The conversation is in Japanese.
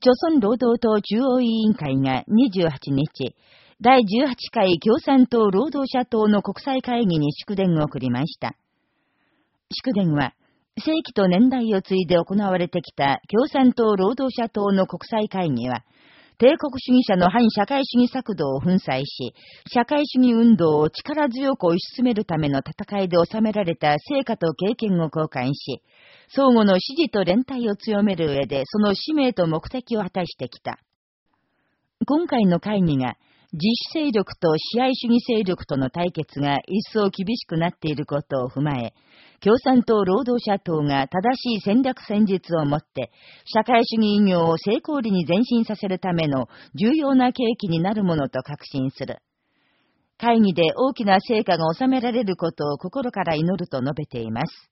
朝鮮労働党中央委員会が28日、第18回共産党労働者党の国際会議に祝電を送りました。祝電は、世紀と年代を継いで行われてきた共産党労働者党の国際会議は、帝国主義者の反社会主義策動を粉砕し、社会主義運動を力強く推し進めるための戦いで収められた成果と経験を交換し、相互の支持と連帯を強める上でその使命と目的を果たしてきた。今回の会議が、自主勢力と支配主義勢力との対決が一層厳しくなっていることを踏まえ、共産党労働者党が正しい戦略戦術をもって、社会主義医業を成功裏に前進させるための重要な契機になるものと確信する。会議で大きな成果が収められることを心から祈ると述べています。